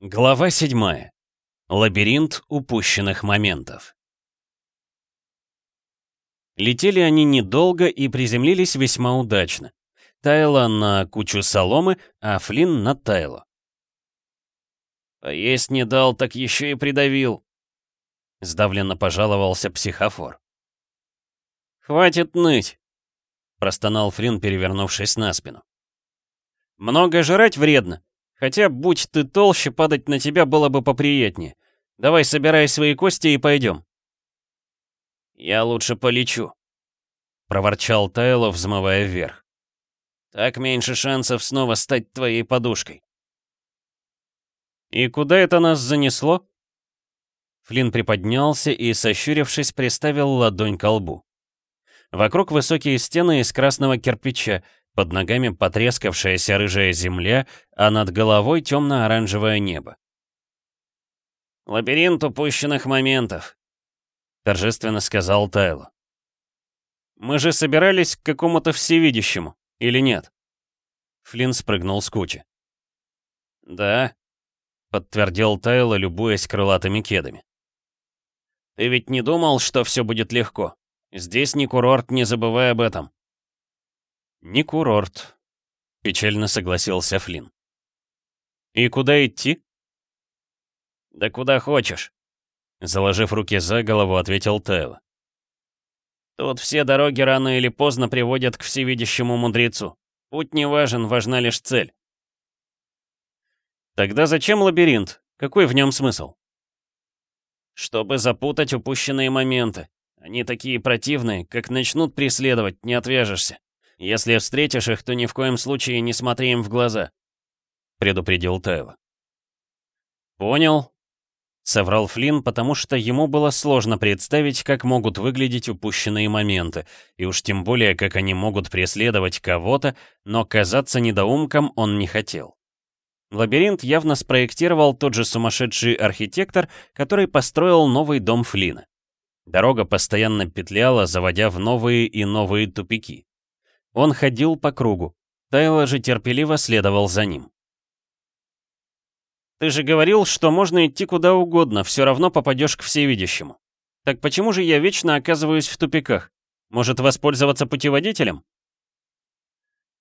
Глава 7. Лабиринт упущенных моментов. Летели они недолго и приземлились весьма удачно. Тайла на кучу соломы, а Флинн на Тайло. «А «Поесть не дал, так еще и придавил», — сдавленно пожаловался психофор. «Хватит ныть», — простонал Флинн, перевернувшись на спину. «Много жрать вредно. Хотя, будь ты толще, падать на тебя было бы поприятнее. Давай собирай свои кости и пойдем. Я лучше полечу, проворчал Тайло, взмывая вверх. Так меньше шансов снова стать твоей подушкой. И куда это нас занесло? Флинн приподнялся и, сощурившись, приставил ладонь к лбу. Вокруг высокие стены из красного кирпича, под ногами потрескавшаяся рыжая земля, а над головой темно-оранжевое небо. «Лабиринт упущенных моментов», — торжественно сказал Тайло. «Мы же собирались к какому-то всевидящему, или нет?» Флинн спрыгнул с кучи. «Да», — подтвердил Тайло, любуясь крылатыми кедами. «Ты ведь не думал, что все будет легко? Здесь не курорт, не забывай об этом. «Не курорт», — печально согласился Флинн. «И куда идти?» «Да куда хочешь», — заложив руки за голову, ответил Тео. «Тут все дороги рано или поздно приводят к всевидящему мудрецу. Путь не важен, важна лишь цель». «Тогда зачем лабиринт? Какой в нем смысл?» «Чтобы запутать упущенные моменты. Они такие противные, как начнут преследовать, не отвяжешься». Если встретишь их, то ни в коем случае не смотри им в глаза», — предупредил Тейло. «Понял», — соврал Флинн, потому что ему было сложно представить, как могут выглядеть упущенные моменты, и уж тем более, как они могут преследовать кого-то, но казаться недоумком он не хотел. Лабиринт явно спроектировал тот же сумасшедший архитектор, который построил новый дом Флина. Дорога постоянно петляла, заводя в новые и новые тупики. Он ходил по кругу. Тайло же терпеливо следовал за ним. «Ты же говорил, что можно идти куда угодно, все равно попадешь к всевидящему. Так почему же я вечно оказываюсь в тупиках? Может, воспользоваться путеводителем?»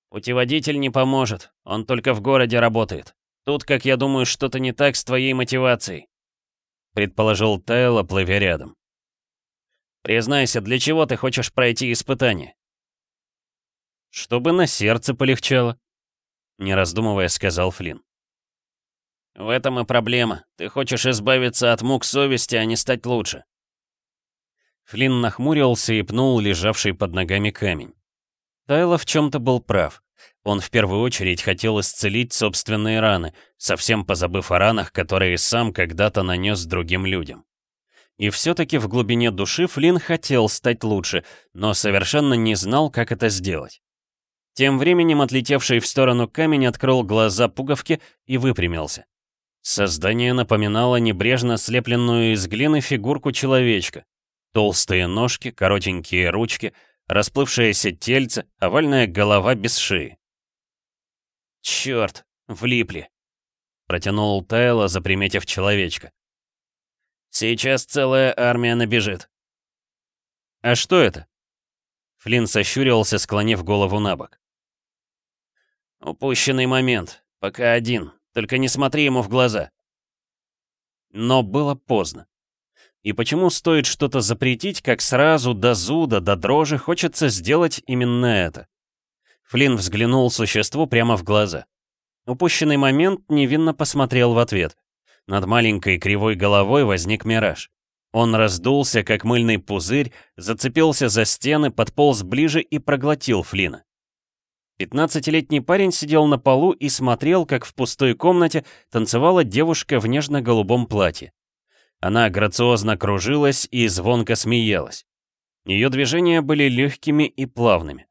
«Путеводитель не поможет, он только в городе работает. Тут, как я думаю, что-то не так с твоей мотивацией», — предположил Тайло, плывя рядом. «Признайся, для чего ты хочешь пройти испытание? чтобы на сердце полегчало», — не раздумывая сказал Флинн. «В этом и проблема. Ты хочешь избавиться от мук совести, а не стать лучше». Флинн нахмурился и пнул лежавший под ногами камень. Тайло в чем-то был прав. Он в первую очередь хотел исцелить собственные раны, совсем позабыв о ранах, которые сам когда-то нанес другим людям. И все-таки в глубине души Флинн хотел стать лучше, но совершенно не знал, как это сделать. Тем временем отлетевший в сторону камень открыл глаза пуговки и выпрямился. Создание напоминало небрежно слепленную из глины фигурку человечка. Толстые ножки, коротенькие ручки, расплывшееся тельце, овальная голова без шеи. «Чёрт, влипли!» — протянул Тайло, заприметив человечка. «Сейчас целая армия набежит». «А что это?» Флинн сощурился, склонив голову на бок. Упущенный момент. Пока один. Только не смотри ему в глаза. Но было поздно. И почему стоит что-то запретить, как сразу до зуда, до дрожи хочется сделать именно это? Флинн взглянул существу прямо в глаза. Упущенный момент невинно посмотрел в ответ. Над маленькой кривой головой возник мираж. Он раздулся, как мыльный пузырь, зацепился за стены, подполз ближе и проглотил Флина. Пятнадцатилетний парень сидел на полу и смотрел, как в пустой комнате танцевала девушка в нежно-голубом платье. Она грациозно кружилась и звонко смеялась. Ее движения были легкими и плавными.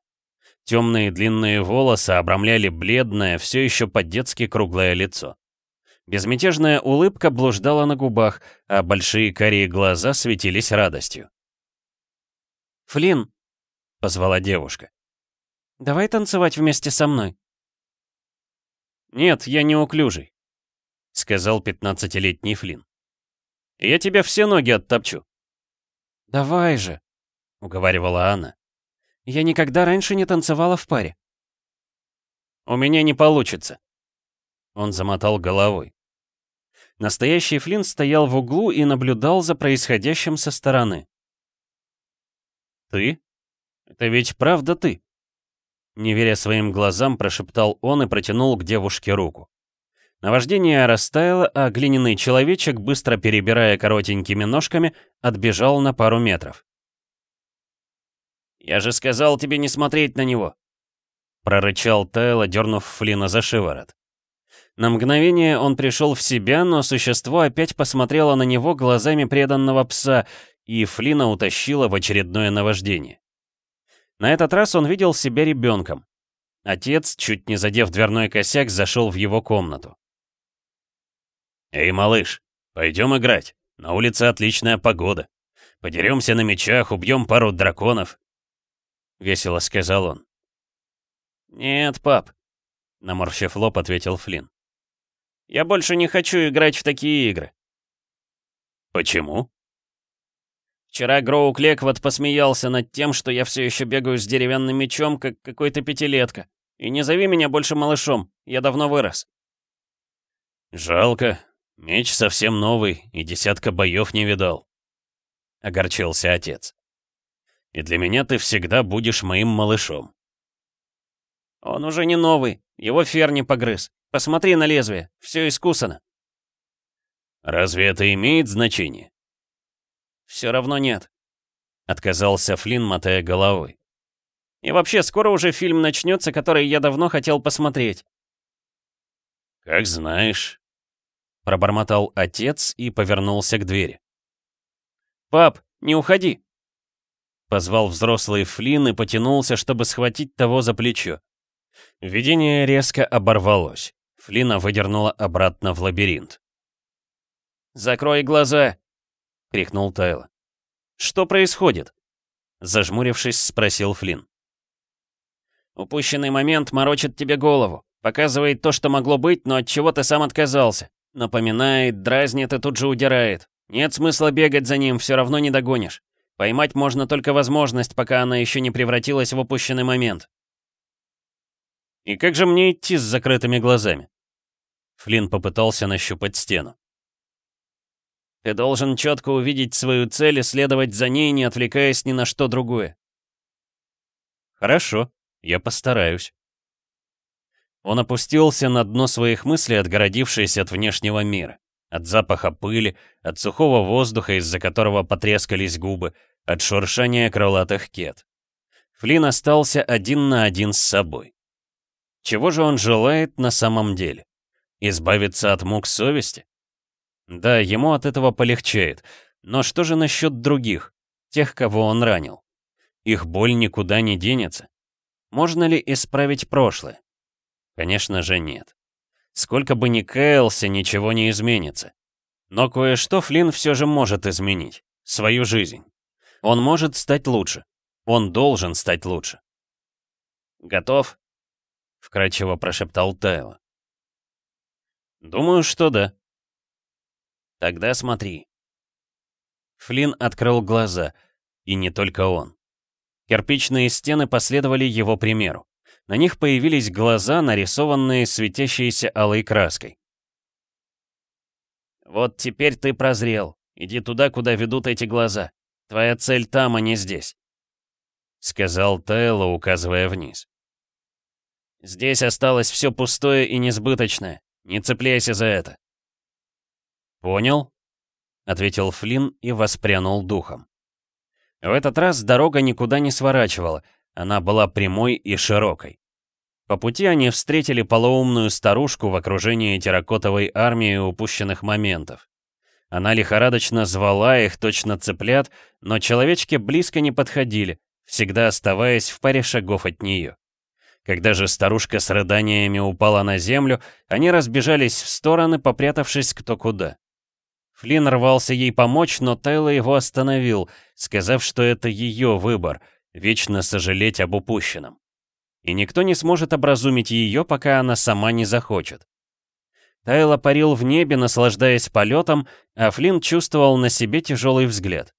Темные длинные волосы обрамляли бледное, все еще по-детски круглое лицо. Безмятежная улыбка блуждала на губах, а большие карие глаза светились радостью. «Флинн!» — позвала девушка. Давай танцевать вместе со мной». «Нет, я неуклюжий», — сказал пятнадцатилетний Флин. «Я тебя все ноги оттопчу». «Давай же», — уговаривала Анна. «Я никогда раньше не танцевала в паре». «У меня не получится». Он замотал головой. Настоящий Флин стоял в углу и наблюдал за происходящим со стороны. «Ты? Это ведь правда ты?» Не веря своим глазам, прошептал он и протянул к девушке руку. Наваждение растаяло, а глиняный человечек, быстро перебирая коротенькими ножками, отбежал на пару метров. «Я же сказал тебе не смотреть на него!» прорычал Тайла, дернув Флина за шиворот. На мгновение он пришел в себя, но существо опять посмотрело на него глазами преданного пса, и Флина утащило в очередное наваждение. На этот раз он видел себя ребенком. Отец, чуть не задев дверной косяк, зашел в его комнату. «Эй, малыш, пойдем играть. На улице отличная погода. Подеремся на мечах, убьем пару драконов». Весело сказал он. «Нет, пап», — наморщив лоб, ответил Флинн. «Я больше не хочу играть в такие игры». «Почему?» Вчера Гроук Леквот посмеялся над тем, что я все еще бегаю с деревянным мечом, как какой-то пятилетка. И не зови меня больше малышом, я давно вырос. Жалко, меч совсем новый и десятка боев не видал. Огорчился отец. И для меня ты всегда будешь моим малышом. Он уже не новый, его ферни погрыз. Посмотри на лезвие, все искусано. Разве это имеет значение? Все равно нет», — отказался Флинн, мотая головой. «И вообще, скоро уже фильм начнется, который я давно хотел посмотреть». «Как знаешь», — пробормотал отец и повернулся к двери. «Пап, не уходи!» Позвал взрослый Флинн и потянулся, чтобы схватить того за плечо. Видение резко оборвалось. Флина выдернула обратно в лабиринт. «Закрой глаза!» — крикнул Тайло. «Что происходит?» — зажмурившись, спросил Флинн. «Упущенный момент морочит тебе голову, показывает то, что могло быть, но от чего ты сам отказался. Напоминает, дразнит и тут же удирает. Нет смысла бегать за ним, все равно не догонишь. Поймать можно только возможность, пока она еще не превратилась в упущенный момент». «И как же мне идти с закрытыми глазами?» Флинн попытался нащупать стену. Ты должен четко увидеть свою цель и следовать за ней, не отвлекаясь ни на что другое. Хорошо, я постараюсь. Он опустился на дно своих мыслей, отгородившись от внешнего мира. От запаха пыли, от сухого воздуха, из-за которого потрескались губы, от шуршания крылатых кет. Флинн остался один на один с собой. Чего же он желает на самом деле? Избавиться от мук совести? Да, ему от этого полегчает. Но что же насчет других? Тех, кого он ранил? Их боль никуда не денется. Можно ли исправить прошлое? Конечно же нет. Сколько бы ни каялся, ничего не изменится. Но кое-что Флинн все же может изменить. Свою жизнь. Он может стать лучше. Он должен стать лучше. «Готов?» — вкрадчиво прошептал Тайло. «Думаю, что да», Тогда смотри». Флин открыл глаза, и не только он. Кирпичные стены последовали его примеру. На них появились глаза, нарисованные светящейся алой краской. «Вот теперь ты прозрел. Иди туда, куда ведут эти глаза. Твоя цель там, а не здесь», — сказал Тайло, указывая вниз. «Здесь осталось все пустое и несбыточное. Не цепляйся за это». «Понял», — ответил Флинн и воспрянул духом. В этот раз дорога никуда не сворачивала, она была прямой и широкой. По пути они встретили полоумную старушку в окружении терракотовой армии упущенных моментов. Она лихорадочно звала их, точно цыплят, но человечки близко не подходили, всегда оставаясь в паре шагов от нее. Когда же старушка с рыданиями упала на землю, они разбежались в стороны, попрятавшись кто куда. Флинн рвался ей помочь, но Тайло его остановил, сказав, что это ее выбор — вечно сожалеть об упущенном. И никто не сможет образумить ее, пока она сама не захочет. Тайло парил в небе, наслаждаясь полетом, а Флинн чувствовал на себе тяжелый взгляд.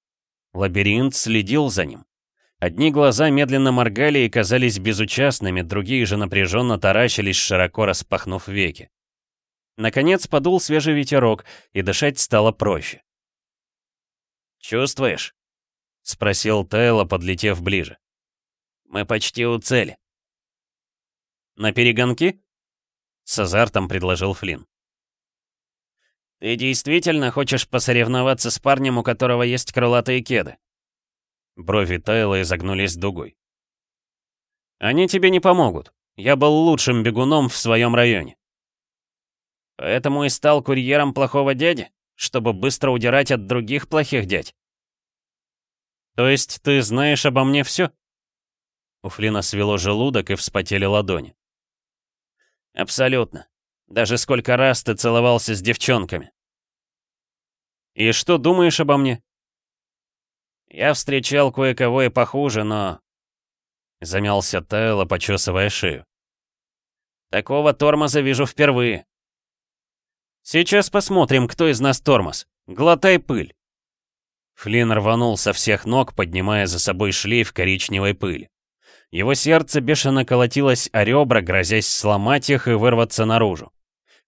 Лабиринт следил за ним. Одни глаза медленно моргали и казались безучастными, другие же напряженно таращились, широко распахнув веки. Наконец подул свежий ветерок, и дышать стало проще. «Чувствуешь?» — спросил Тайло, подлетев ближе. «Мы почти у цели». «На перегонки?» — с азартом предложил Флинн. «Ты действительно хочешь посоревноваться с парнем, у которого есть крылатые кеды?» Брови Тайла изогнулись дугой. «Они тебе не помогут. Я был лучшим бегуном в своем районе. Поэтому и стал курьером плохого дяди, чтобы быстро удирать от других плохих дядь. То есть ты знаешь обо мне все? У Флина свело желудок и вспотели ладони. Абсолютно. Даже сколько раз ты целовался с девчонками. И что думаешь обо мне? Я встречал кое-кого и похуже, но... Замялся Тайло, почесывая шею. Такого тормоза вижу впервые. Сейчас посмотрим, кто из нас тормоз. Глотай пыль. Флинн рванул со всех ног, поднимая за собой шлейф коричневой пыли. Его сердце бешено колотилось о ребра, грозясь сломать их и вырваться наружу.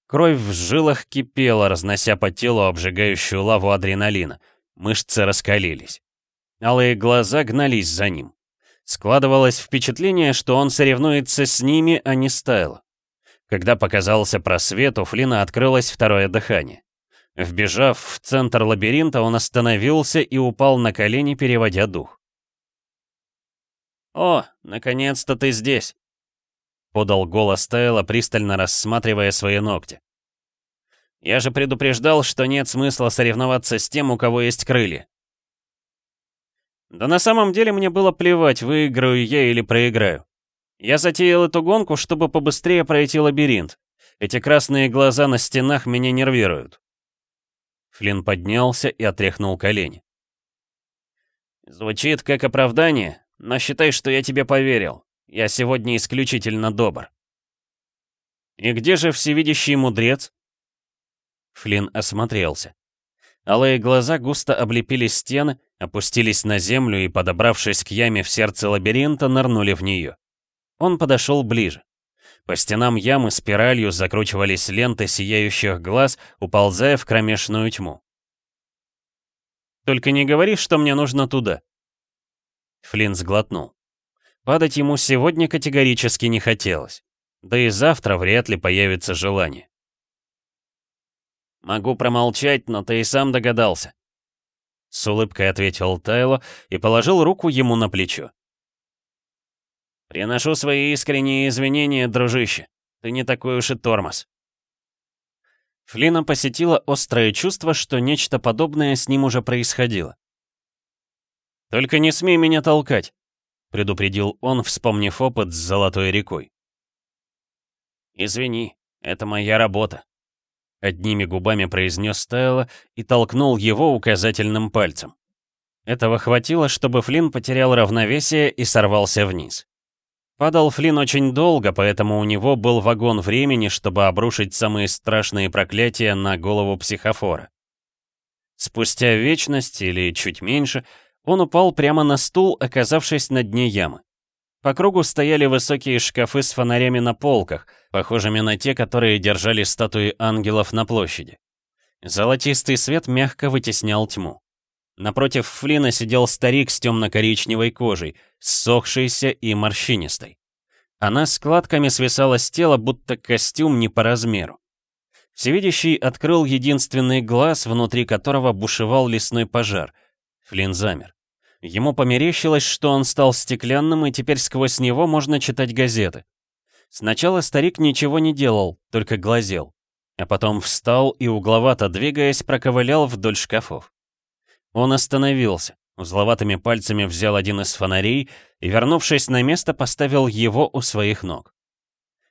Кровь в жилах кипела, разнося по телу обжигающую лаву адреналина. Мышцы раскалились. Алые глаза гнались за ним. Складывалось впечатление, что он соревнуется с ними, а не Стайло. Когда показался просвет, у Флина открылось второе дыхание. Вбежав в центр лабиринта, он остановился и упал на колени, переводя дух. «О, наконец-то ты здесь!» — подал голос Тайла, пристально рассматривая свои ногти. «Я же предупреждал, что нет смысла соревноваться с тем, у кого есть крылья». «Да на самом деле мне было плевать, выиграю я или проиграю. Я затеял эту гонку, чтобы побыстрее пройти лабиринт. Эти красные глаза на стенах меня нервируют. Флинн поднялся и отряхнул колени. Звучит как оправдание, но считай, что я тебе поверил. Я сегодня исключительно добр. И где же всевидящий мудрец? Флинн осмотрелся. Алые глаза густо облепили стены, опустились на землю и, подобравшись к яме в сердце лабиринта, нырнули в нее. Он подошел ближе. По стенам ямы спиралью закручивались ленты сияющих глаз, уползая в кромешную тьму. «Только не говори, что мне нужно туда!» Флинн сглотнул. Падать ему сегодня категорически не хотелось. Да и завтра вряд ли появится желание. «Могу промолчать, но ты и сам догадался», — с улыбкой ответил Тайло и положил руку ему на плечо. «Приношу свои искренние извинения, дружище. Ты не такой уж и тормоз». Флина посетила острое чувство, что нечто подобное с ним уже происходило. «Только не смей меня толкать», — предупредил он, вспомнив опыт с Золотой рекой. «Извини, это моя работа», — одними губами произнес Тайла и толкнул его указательным пальцем. Этого хватило, чтобы Флинн потерял равновесие и сорвался вниз. Падал Флин очень долго, поэтому у него был вагон времени, чтобы обрушить самые страшные проклятия на голову психофора. Спустя вечность или чуть меньше, он упал прямо на стул, оказавшись на дне ямы. По кругу стояли высокие шкафы с фонарями на полках, похожими на те, которые держали статуи ангелов на площади. Золотистый свет мягко вытеснял тьму. Напротив Флина сидел старик с темно-коричневой кожей, ссохшейся и морщинистой. Она складками свисала с тела, будто костюм не по размеру. Всевидящий открыл единственный глаз, внутри которого бушевал лесной пожар. Флин замер. Ему померещилось, что он стал стеклянным, и теперь сквозь него можно читать газеты. Сначала старик ничего не делал, только глазел. А потом встал и, угловато двигаясь, проковылял вдоль шкафов. Он остановился, узловатыми пальцами взял один из фонарей и, вернувшись на место, поставил его у своих ног.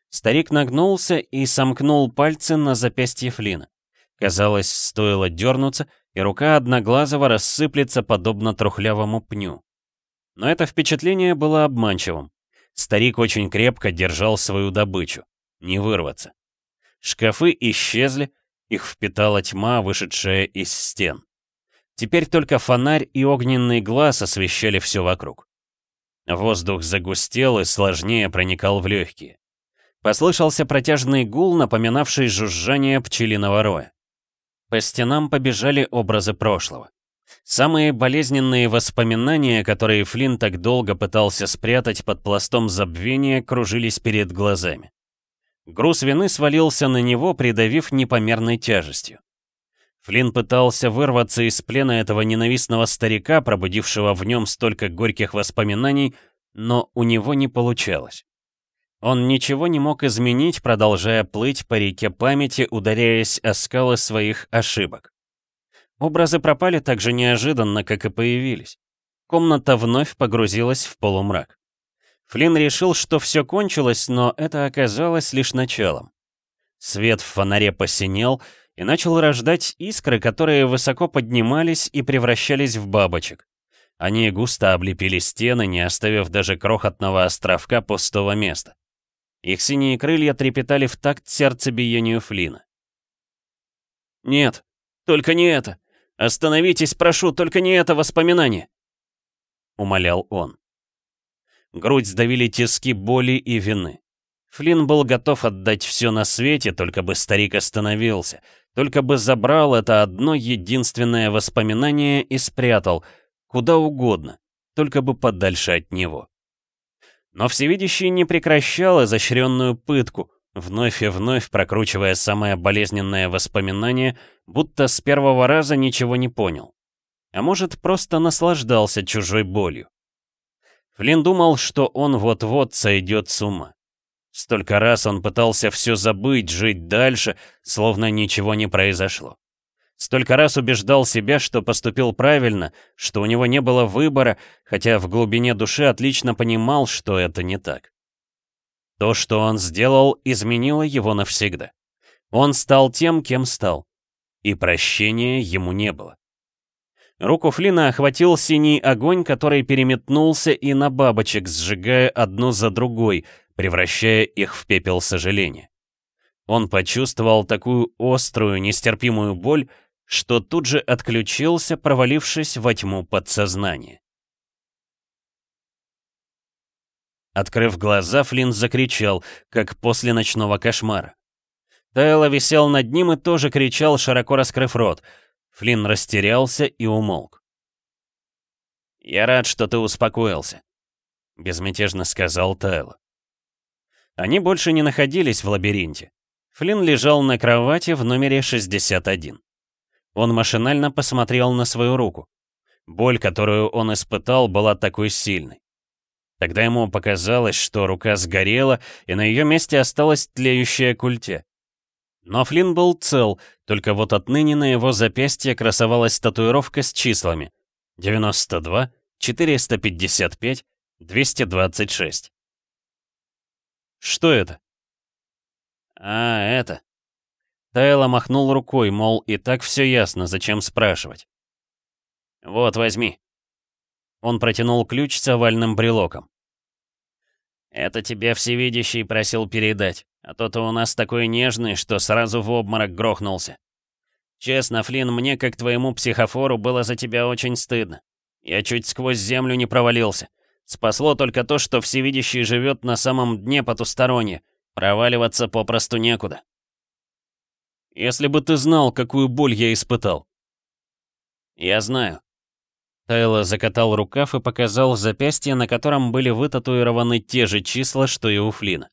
Старик нагнулся и сомкнул пальцы на запястье Флина. Казалось, стоило дернуться, и рука Одноглазого рассыплется подобно трухлявому пню. Но это впечатление было обманчивым. Старик очень крепко держал свою добычу. Не вырваться. Шкафы исчезли, их впитала тьма, вышедшая из стен. Теперь только фонарь и огненный глаз освещали все вокруг. Воздух загустел и сложнее проникал в легкие. Послышался протяжный гул, напоминавший жужжание пчелиного роя. По стенам побежали образы прошлого. Самые болезненные воспоминания, которые Флинн так долго пытался спрятать под пластом забвения, кружились перед глазами. Груз вины свалился на него, придавив непомерной тяжестью. Флинн пытался вырваться из плена этого ненавистного старика, пробудившего в нем столько горьких воспоминаний, но у него не получалось. Он ничего не мог изменить, продолжая плыть по реке памяти, ударяясь о скалы своих ошибок. Образы пропали так же неожиданно, как и появились. Комната вновь погрузилась в полумрак. Флинн решил, что все кончилось, но это оказалось лишь началом. Свет в фонаре посинел — и начал рождать искры, которые высоко поднимались и превращались в бабочек. Они густо облепили стены, не оставив даже крохотного островка пустого места. Их синие крылья трепетали в такт сердцебиению Флина. «Нет, только не это! Остановитесь, прошу, только не это воспоминание!» — умолял он. Грудь сдавили тиски боли и вины. Флин был готов отдать все на свете, только бы старик остановился, только бы забрал это одно единственное воспоминание и спрятал, куда угодно, только бы подальше от него. Но Всевидящий не прекращал изощренную пытку, вновь и вновь прокручивая самое болезненное воспоминание, будто с первого раза ничего не понял. А может, просто наслаждался чужой болью. Флинн думал, что он вот-вот сойдет с ума. Столько раз он пытался все забыть, жить дальше, словно ничего не произошло. Столько раз убеждал себя, что поступил правильно, что у него не было выбора, хотя в глубине души отлично понимал, что это не так. То, что он сделал, изменило его навсегда. Он стал тем, кем стал. И прощения ему не было. Руку Флина охватил синий огонь, который переметнулся и на бабочек, сжигая одну за другой — превращая их в пепел сожаления. Он почувствовал такую острую, нестерпимую боль, что тут же отключился, провалившись во тьму подсознания. Открыв глаза, Флинн закричал, как после ночного кошмара. Тайло висел над ним и тоже кричал, широко раскрыв рот. Флинн растерялся и умолк. «Я рад, что ты успокоился», — безмятежно сказал Тайло. Они больше не находились в лабиринте. Флинн лежал на кровати в номере 61. Он машинально посмотрел на свою руку. Боль, которую он испытал, была такой сильной. Тогда ему показалось, что рука сгорела, и на ее месте осталась тлеющая культе. Но Флинн был цел, только вот отныне на его запястье красовалась татуировка с числами 92, 455, 226 что это?» «А, это...» Тайло махнул рукой, мол, и так все ясно, зачем спрашивать. «Вот, возьми». Он протянул ключ с овальным брелоком. «Это тебя всевидящий просил передать, а то ты у нас такой нежный, что сразу в обморок грохнулся. Честно, Флинн, мне, как твоему психофору, было за тебя очень стыдно. Я чуть сквозь землю не провалился. Спасло только то, что Всевидящий живет на самом дне потусторонне. Проваливаться попросту некуда. Если бы ты знал, какую боль я испытал. Я знаю. Тайло закатал рукав и показал запястье, на котором были вытатуированы те же числа, что и у Флина.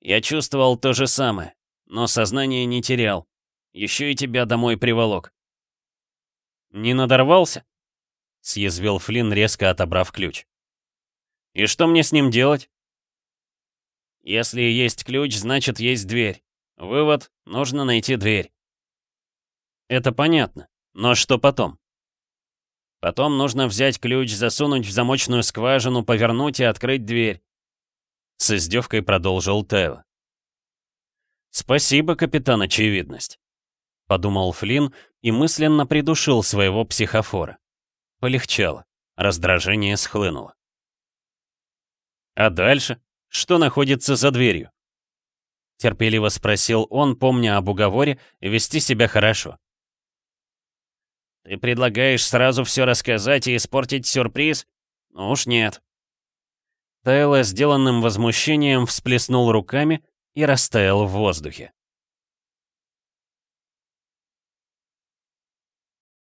Я чувствовал то же самое, но сознание не терял. Еще и тебя домой приволок. Не надорвался? — съязвил Флинн, резко отобрав ключ. «И что мне с ним делать?» «Если есть ключ, значит, есть дверь. Вывод — нужно найти дверь». «Это понятно. Но что потом?» «Потом нужно взять ключ, засунуть в замочную скважину, повернуть и открыть дверь». С издевкой продолжил Тео. «Спасибо, капитан Очевидность», — подумал Флинн и мысленно придушил своего психофора. Полегчало, раздражение схлынуло. «А дальше? Что находится за дверью?» Терпеливо спросил он, помня об уговоре, вести себя хорошо. «Ты предлагаешь сразу все рассказать и испортить сюрприз? Ну уж нет». Тайло сделанным возмущением всплеснул руками и растаял в воздухе.